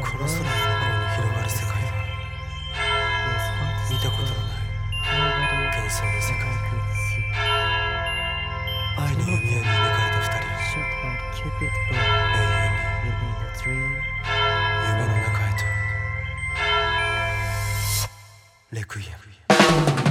この空の向こうに広がる世界は見たことのない幻想の世界愛の弓矢に抜かれた二人永遠に夢の中へとレクイエム